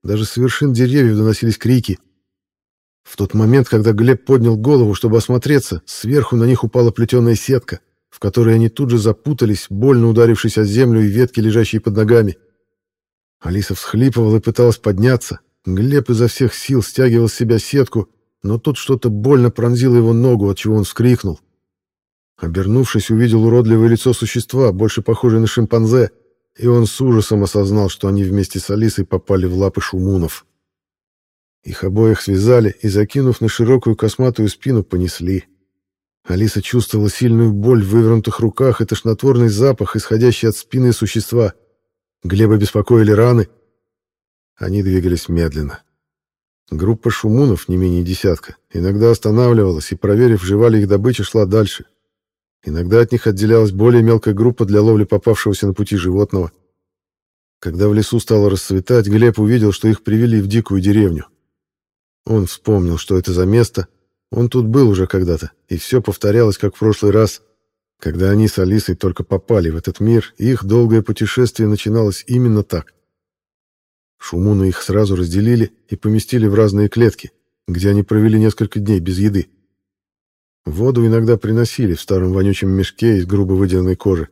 Даже с вершин деревьев доносились крики. В тот момент, когда Глеб поднял голову, чтобы осмотреться, сверху на них упала плетеная сетка, в которой они тут же запутались, больно ударившись о землю и ветки, лежащие под ногами. Алиса всхлипывала и пыталась подняться. Глеб изо всех сил стягивал с себя сетку, но тут что-то больно пронзило его ногу, от чего он вскрикнул. Обернувшись, увидел уродливое лицо существа, больше похожее на шимпанзе, и он с ужасом осознал, что они вместе с Алисой попали в лапы шумунов. Их обоих связали и, закинув на широкую косматую спину, понесли. Алиса чувствовала сильную боль в вывернутых руках и тошнотворный запах, исходящий от спины существа. Глеба беспокоили раны. Они двигались медленно. Группа шумунов, не менее десятка, иногда останавливалась и, проверив, жива ли их добыча, шла дальше. Иногда от них отделялась более мелкая группа для ловли попавшегося на пути животного. Когда в лесу стало расцветать, Глеб увидел, что их привели в дикую деревню. Он вспомнил, что это за место. Он тут был уже когда-то, и все повторялось, как в прошлый раз. Когда они с Алисой только попали в этот мир, их долгое путешествие начиналось именно так. Шумуны их сразу разделили и поместили в разные клетки, где они провели несколько дней без еды. Воду иногда приносили в старом вонючем мешке из грубо выделанной кожи.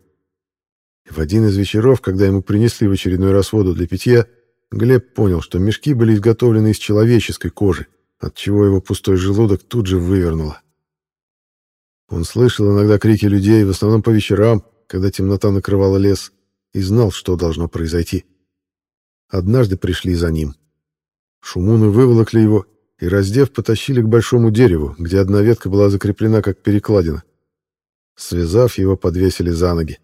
В один из вечеров, когда ему принесли в очередной раз воду для питья, Глеб понял, что мешки были изготовлены из человеческой кожи, отчего его пустой желудок тут же вывернуло. Он слышал иногда крики людей, в основном по вечерам, когда темнота накрывала лес, и знал, что должно произойти. Однажды пришли за ним. Шумуны выволокли его и, раздев, потащили к большому дереву, где одна ветка была закреплена как перекладина. Связав, его подвесили за ноги.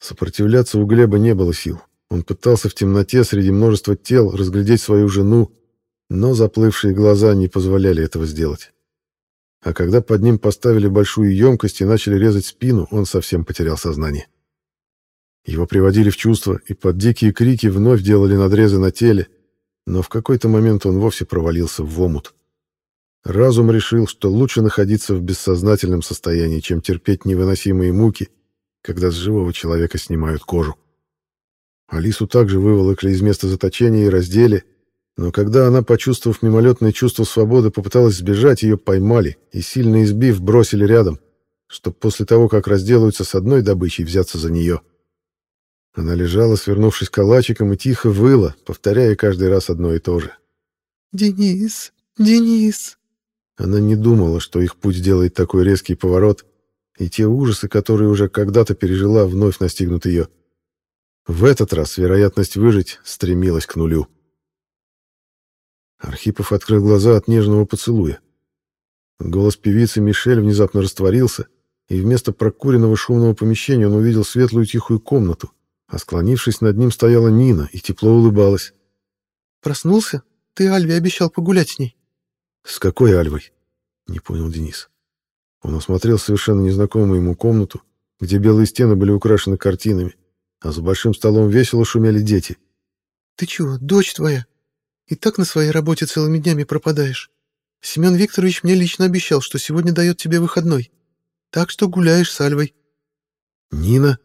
Сопротивляться у Глеба не было сил. Он пытался в темноте среди множества тел разглядеть свою жену, но заплывшие глаза не позволяли этого сделать. А когда под ним поставили большую емкость и начали резать спину, он совсем потерял сознание. Его приводили в чувство, и под дикие крики вновь делали надрезы на теле, но в какой-то момент он вовсе провалился в омут. Разум решил, что лучше находиться в бессознательном состоянии, чем терпеть невыносимые муки, когда с живого человека снимают кожу. Алису также выволокли из места заточения и раздели, но когда она, почувствовав мимолетное чувство свободы, попыталась сбежать, ее поймали и, сильно избив, бросили рядом, чтобы после того, как разделаются с одной добычей, взяться за нее. Она лежала, свернувшись калачиком, и тихо выла, повторяя каждый раз одно и то же. «Денис! Денис!» Она не думала, что их путь сделает такой резкий поворот, и те ужасы, которые уже когда-то пережила, вновь настигнут ее. В этот раз вероятность выжить стремилась к нулю. Архипов открыл глаза от нежного поцелуя. Голос певицы Мишель внезапно растворился, и вместо прокуренного шумного помещения он увидел светлую тихую комнату, а склонившись над ним стояла Нина и тепло улыбалась. «Проснулся? Ты Альве обещал погулять с ней». «С какой Альвой?» — не понял Денис. Он осмотрел совершенно незнакомую ему комнату, где белые стены были украшены картинами, а за большим столом весело шумели дети. «Ты чего, дочь твоя? И так на своей работе целыми днями пропадаешь. Семен Викторович мне лично обещал, что сегодня дает тебе выходной. Так что гуляешь с Альвой». «Нина?»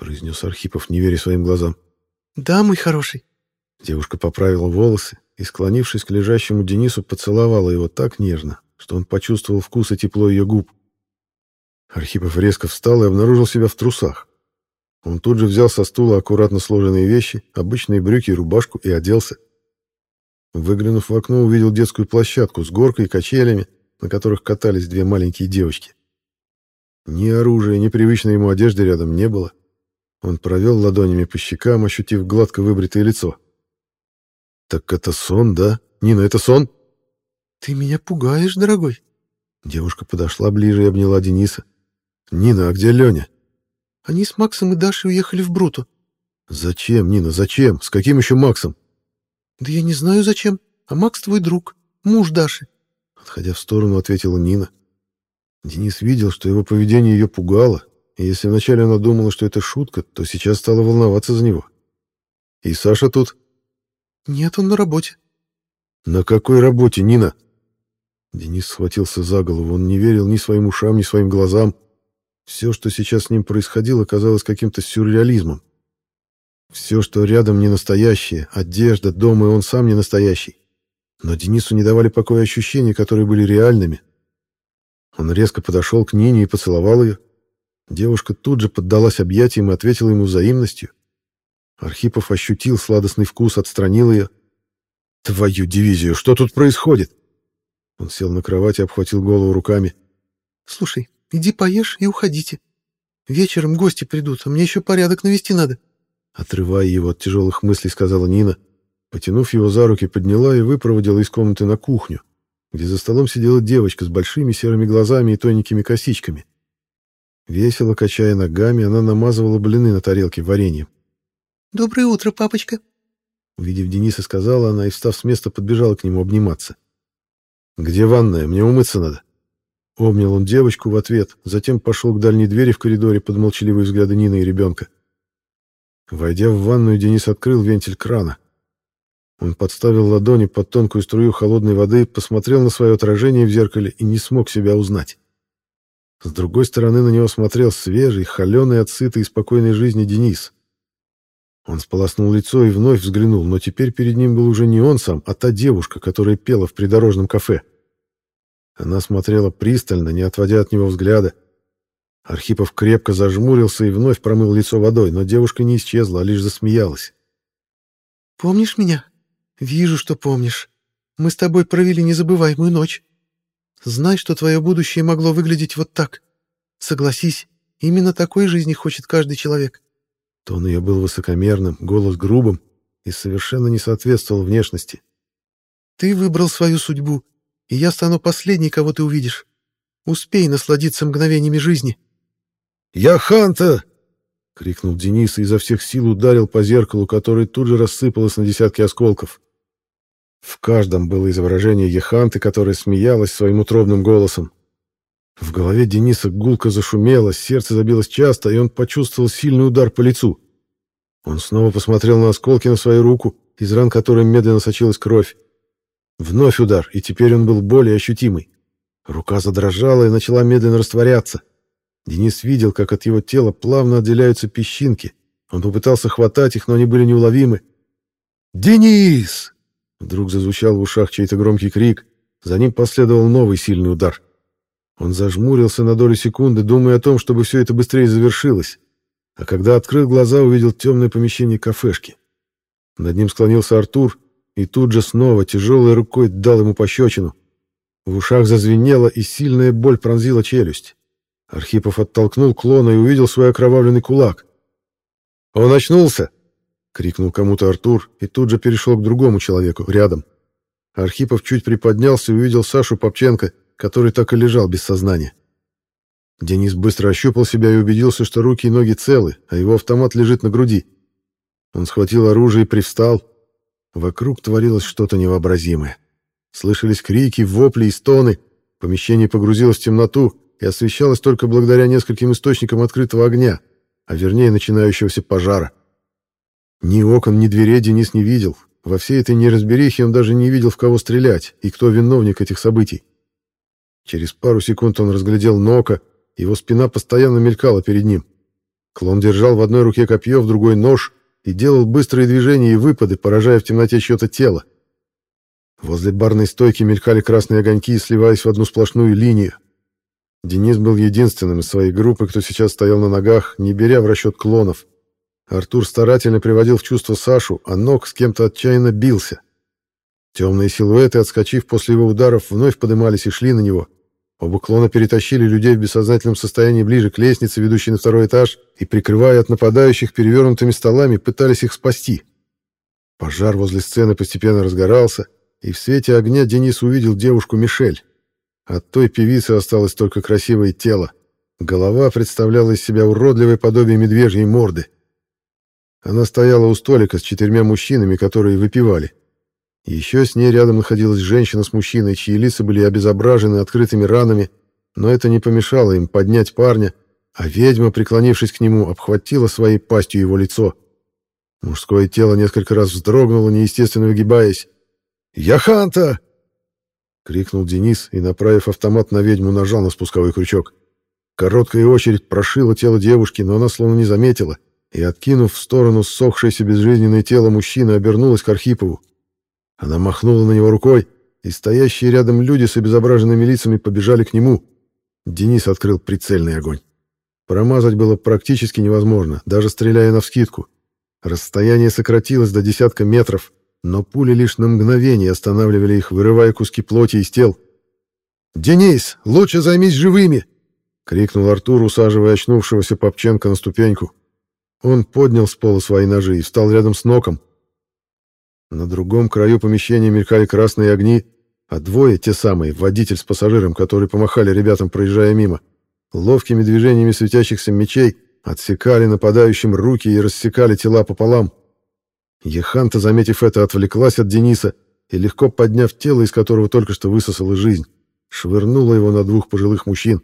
произнес Архипов, не веря своим глазам. «Да, мой хороший». Девушка поправила волосы и, склонившись к лежащему Денису, поцеловала его так нежно, что он почувствовал вкус и тепло ее губ. Архипов резко встал и обнаружил себя в трусах. Он тут же взял со стула аккуратно сложенные вещи, обычные брюки и рубашку, и оделся. Выглянув в окно, увидел детскую площадку с горкой и качелями, на которых катались две маленькие девочки. Ни оружия, ни привычной ему одежды рядом не было. Он провел ладонями по щекам, ощутив гладко выбритое лицо. «Так это сон, да? Нина, это сон?» «Ты меня пугаешь, дорогой». Девушка подошла ближе и обняла Дениса. «Нина, а где Леня?» «Они с Максом и Дашей уехали в Бруту». «Зачем, Нина, зачем? С каким еще Максом?» «Да я не знаю, зачем. А Макс твой друг, муж Даши». Отходя в сторону, ответила Нина. Денис видел, что его поведение ее пугало, и если вначале она думала, что это шутка, то сейчас стала волноваться за него. «И Саша тут?» «Нет, он на работе». «На какой работе, Нина?» Денис схватился за голову. Он не верил ни своим ушам, ни своим глазам. Все, что сейчас с ним происходило, казалось каким-то сюрреализмом. Все, что рядом, не настоящее. Одежда, дом и он сам не настоящий. Но Денису не давали покоя ощущения, которые были реальными. Он резко подошел к Нине и поцеловал ее. Девушка тут же поддалась объятиям и ответила ему взаимностью. Архипов ощутил сладостный вкус, отстранил ее. «Твою дивизию! Что тут происходит?» Он сел на кровать и обхватил голову руками. «Слушай, иди поешь и уходите. Вечером гости придут, а мне еще порядок навести надо». Отрывая его от тяжелых мыслей, сказала Нина. Потянув его за руки, подняла и выпроводила из комнаты на кухню, где за столом сидела девочка с большими серыми глазами и тоненькими косичками. Весело качая ногами, она намазывала блины на тарелке вареньем. «Доброе утро, папочка!» Увидев Дениса, сказала она и, встав с места, подбежала к нему обниматься. «Где ванная? Мне умыться надо». Обнял он девочку в ответ, затем пошел к дальней двери в коридоре под молчаливые взгляды Нины и ребенка. Войдя в ванную, Денис открыл вентиль крана. Он подставил ладони под тонкую струю холодной воды, посмотрел на свое отражение в зеркале и не смог себя узнать. С другой стороны на него смотрел свежий, холеный от сытой и спокойной жизни Денис. Он сполоснул лицо и вновь взглянул, но теперь перед ним был уже не он сам, а та девушка, которая пела в придорожном кафе. Она смотрела пристально, не отводя от него взгляда. Архипов крепко зажмурился и вновь промыл лицо водой, но девушка не исчезла, а лишь засмеялась. «Помнишь меня?» «Вижу, что помнишь. Мы с тобой провели незабываемую ночь. Знай, что твое будущее могло выглядеть вот так. Согласись, именно такой жизни хочет каждый человек». Тон ее был высокомерным, голос грубым и совершенно не соответствовал внешности. «Ты выбрал свою судьбу, и я стану последней, кого ты увидишь. Успей насладиться мгновениями жизни». «Я Ханта!» — крикнул Денис и изо всех сил ударил по зеркалу, которое тут же рассыпалось на десятки осколков. В каждом было изображение Еханты, которая смеялась своим утробным голосом. В голове Дениса гулко зашумело, сердце забилось часто, и он почувствовал сильный удар по лицу. Он снова посмотрел на осколки на свою руку, из ран которой медленно сочилась кровь. Вновь удар, и теперь он был более ощутимый. Рука задрожала и начала медленно растворяться. Денис видел, как от его тела плавно отделяются песчинки. Он попытался хватать их, но они были неуловимы. «Денис!» Вдруг зазвучал в ушах чей-то громкий крик. За ним последовал новый сильный удар. Он зажмурился на долю секунды, думая о том, чтобы все это быстрее завершилось. А когда открыл глаза, увидел темное помещение кафешки. Над ним склонился Артур и тут же снова тяжелой рукой дал ему пощечину. В ушах зазвенело, и сильная боль пронзила челюсть. Архипов оттолкнул клона и увидел свой окровавленный кулак. «Он очнулся!» — крикнул кому-то Артур и тут же перешел к другому человеку, рядом. Архипов чуть приподнялся и увидел Сашу Попченко, который так и лежал без сознания. Денис быстро ощупал себя и убедился, что руки и ноги целы, а его автомат лежит на груди. Он схватил оружие и привстал. Вокруг творилось что-то невообразимое. Слышались крики, вопли и стоны. Помещение погрузилось в темноту и освещалось только благодаря нескольким источникам открытого огня, а вернее начинающегося пожара. Ни окон, ни дверей Денис не видел. Во всей этой неразберихе он даже не видел, в кого стрелять и кто виновник этих событий. Через пару секунд он разглядел Нока, его спина постоянно мелькала перед ним. Клон держал в одной руке копье, в другой нож и делал быстрые движения и выпады, поражая в темноте чье-то тело. Возле барной стойки мелькали красные огоньки, сливаясь в одну сплошную линию. Денис был единственным из своей группы, кто сейчас стоял на ногах, не беря в расчет клонов. Артур старательно приводил в чувство Сашу, а ног с кем-то отчаянно бился. Темные силуэты, отскочив после его ударов, вновь подымались и шли на него. Оба клона перетащили людей в бессознательном состоянии ближе к лестнице, ведущей на второй этаж, и, прикрывая от нападающих перевернутыми столами, пытались их спасти. Пожар возле сцены постепенно разгорался, и в свете огня Денис увидел девушку Мишель. От той певицы осталось только красивое тело. Голова представляла из себя уродливое подобие медвежьей морды — она стояла у столика с четырьмя мужчинами, которые выпивали. Еще с ней рядом находилась женщина с мужчиной, чьи лица были обезображены открытыми ранами, но это не помешало им поднять парня, а ведьма, преклонившись к нему, обхватила своей пастью его лицо. Мужское тело несколько раз вздрогнуло, неестественно выгибаясь. «Яханта!» — крикнул Денис и, направив автомат на ведьму, нажал на спусковой крючок. Короткая очередь прошила тело девушки, но она словно не заметила — и, откинув в сторону ссохшееся безжизненное тело мужчины, обернулась к Архипову. Она махнула на него рукой, и стоящие рядом люди с обезображенными лицами побежали к нему. Денис открыл прицельный огонь. Промазать было практически невозможно, даже стреляя навскидку. Расстояние сократилось до десятка метров, но пули лишь на мгновение останавливали их, вырывая куски плоти из тел. «Денис, лучше займись живыми!» — крикнул Артур, усаживая очнувшегося Попченко на ступеньку. Он поднял с пола свои ножи и встал рядом с Ноком. На другом краю помещения мелькали красные огни, а двое, те самые, водитель с пассажиром, которые помахали ребятам, проезжая мимо, ловкими движениями светящихся мечей отсекали нападающим руки и рассекали тела пополам. Еханта, заметив это, отвлеклась от Дениса и, легко подняв тело, из которого только что высосала жизнь, швырнула его на двух пожилых мужчин.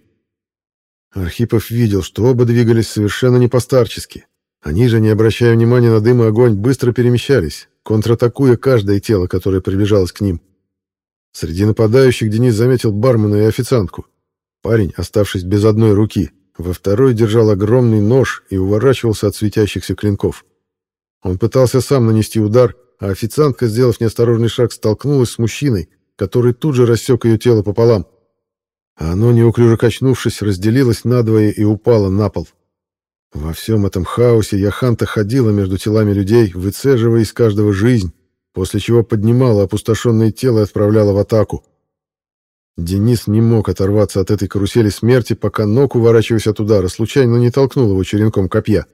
Архипов видел, что оба двигались совершенно не по-старчески. Они же, не обращая внимания на дым и огонь, быстро перемещались, контратакуя каждое тело, которое приближалось к ним. Среди нападающих Денис заметил бармена и официантку. Парень, оставшись без одной руки, во второй держал огромный нож и уворачивался от светящихся клинков. Он пытался сам нанести удар, а официантка, сделав неосторожный шаг, столкнулась с мужчиной, который тут же рассек ее тело пополам. Оно, неуклюже качнувшись, разделилось надвое и упало на пол. Во всем этом хаосе Яханта ходила между телами людей, выцеживая из каждого жизнь, после чего поднимала опустошенное тело и отправляла в атаку. Денис не мог оторваться от этой карусели смерти, пока ног, уворачиваясь от удара, случайно не толкнул его черенком копья.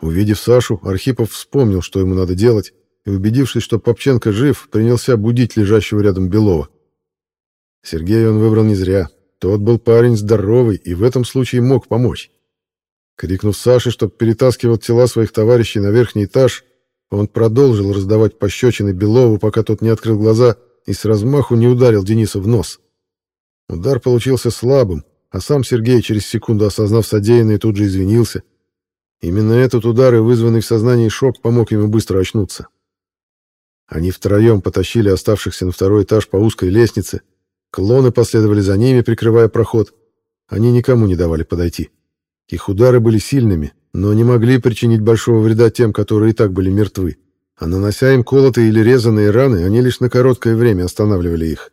Увидев Сашу, Архипов вспомнил, что ему надо делать, и, убедившись, что Попченко жив, принялся будить лежащего рядом Белова. Сергея он выбрал не зря. Тот был парень здоровый и в этом случае мог помочь. Крикнув Саше, чтобы перетаскивал тела своих товарищей на верхний этаж, он продолжил раздавать пощечины Белову, пока тот не открыл глаза и с размаху не ударил Дениса в нос. Удар получился слабым, а сам Сергей, через секунду осознав содеянное, тут же извинился. Именно этот удар и вызванный в сознании шок помог ему быстро очнуться. Они втроем потащили оставшихся на второй этаж по узкой лестнице. Клоны последовали за ними, прикрывая проход. Они никому не давали подойти. Их удары были сильными, но не могли причинить большого вреда тем, которые и так были мертвы. А нанося им колотые или резанные раны, они лишь на короткое время останавливали их.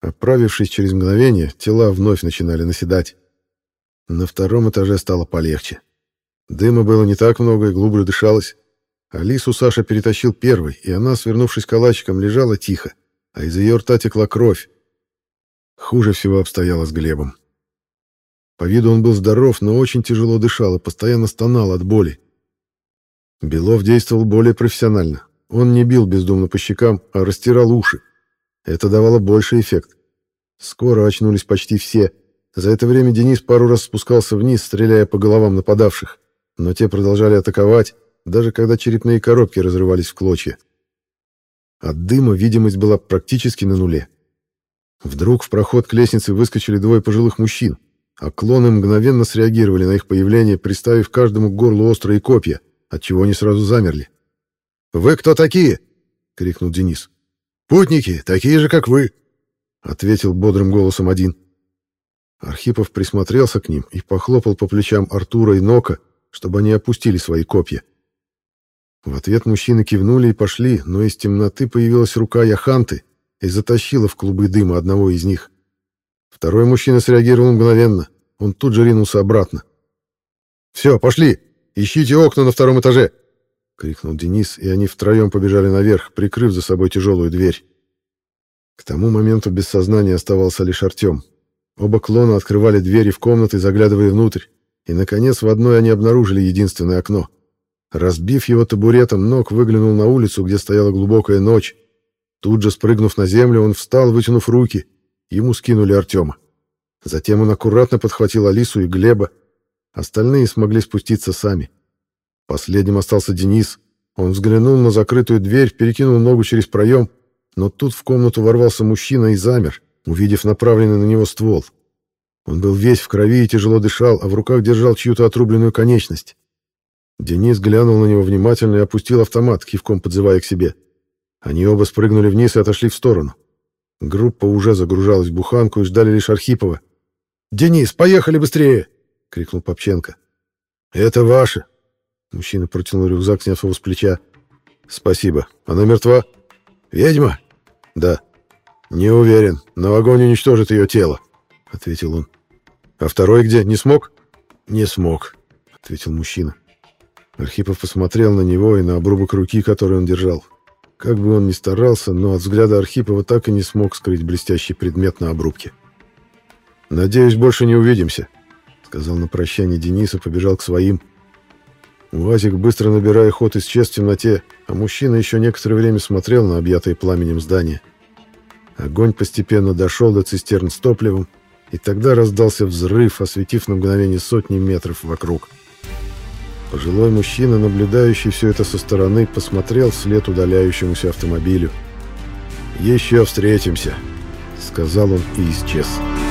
Оправившись через мгновение, тела вновь начинали наседать. На втором этаже стало полегче. Дыма было не так много и глубже дышалось. Алису Саша перетащил первой, и она, свернувшись калачиком, лежала тихо, а из ее рта текла кровь. Хуже всего обстояло с Глебом. По виду он был здоров, но очень тяжело дышал и постоянно стонал от боли. Белов действовал более профессионально. Он не бил бездумно по щекам, а растирал уши. Это давало больший эффект. Скоро очнулись почти все. За это время Денис пару раз спускался вниз, стреляя по головам нападавших. Но те продолжали атаковать, даже когда черепные коробки разрывались в клочья. От дыма видимость была практически на нуле. Вдруг в проход к лестнице выскочили двое пожилых мужчин а клоны мгновенно среагировали на их появление, приставив каждому к горлу острые копья, отчего они сразу замерли. «Вы кто такие?» — крикнул Денис. «Путники, такие же, как вы», — ответил бодрым голосом один. Архипов присмотрелся к ним и похлопал по плечам Артура и Нока, чтобы они опустили свои копья. В ответ мужчины кивнули и пошли, но из темноты появилась рука Яханты и затащила в клубы дыма одного из них. Второй мужчина среагировал мгновенно. Он тут же ринулся обратно. «Все, пошли! Ищите окна на втором этаже!» — крикнул Денис, и они втроем побежали наверх, прикрыв за собой тяжелую дверь. К тому моменту без сознания оставался лишь Артем. Оба клона открывали двери в комнаты, заглядывая внутрь, и, наконец, в одной они обнаружили единственное окно. Разбив его табуретом, ног выглянул на улицу, где стояла глубокая ночь. Тут же, спрыгнув на землю, он встал, вытянув руки, Ему скинули Артема. Затем он аккуратно подхватил Алису и Глеба. Остальные смогли спуститься сами. Последним остался Денис. Он взглянул на закрытую дверь, перекинул ногу через проем, но тут в комнату ворвался мужчина и замер, увидев направленный на него ствол. Он был весь в крови и тяжело дышал, а в руках держал чью-то отрубленную конечность. Денис глянул на него внимательно и опустил автомат, кивком подзывая к себе. Они оба спрыгнули вниз и отошли в сторону. Группа уже загружалась в буханку и ждали лишь Архипова. «Денис, поехали быстрее!» — крикнул Попченко. «Это ваше!» Мужчина протянул рюкзак, сняв его с плеча. «Спасибо. Она мертва?» «Ведьма?» «Да». «Не уверен, но огонь уничтожит ее тело», — ответил он. «А второй где? Не смог?» «Не смог», — ответил мужчина. Архипов посмотрел на него и на обрубок руки, который он держал. Как бы он ни старался, но от взгляда Архипова так и не смог скрыть блестящий предмет на обрубке. «Надеюсь, больше не увидимся», — сказал на прощание Денис и побежал к своим. УАЗик, быстро набирая ход, исчез в темноте, а мужчина еще некоторое время смотрел на объятое пламенем здание. Огонь постепенно дошел до цистерн с топливом, и тогда раздался взрыв, осветив на мгновение сотни метров вокруг. Пожилой мужчина, наблюдающий все это со стороны, посмотрел вслед удаляющемуся автомобилю. «Еще встретимся», — сказал он и исчез. «Исчез».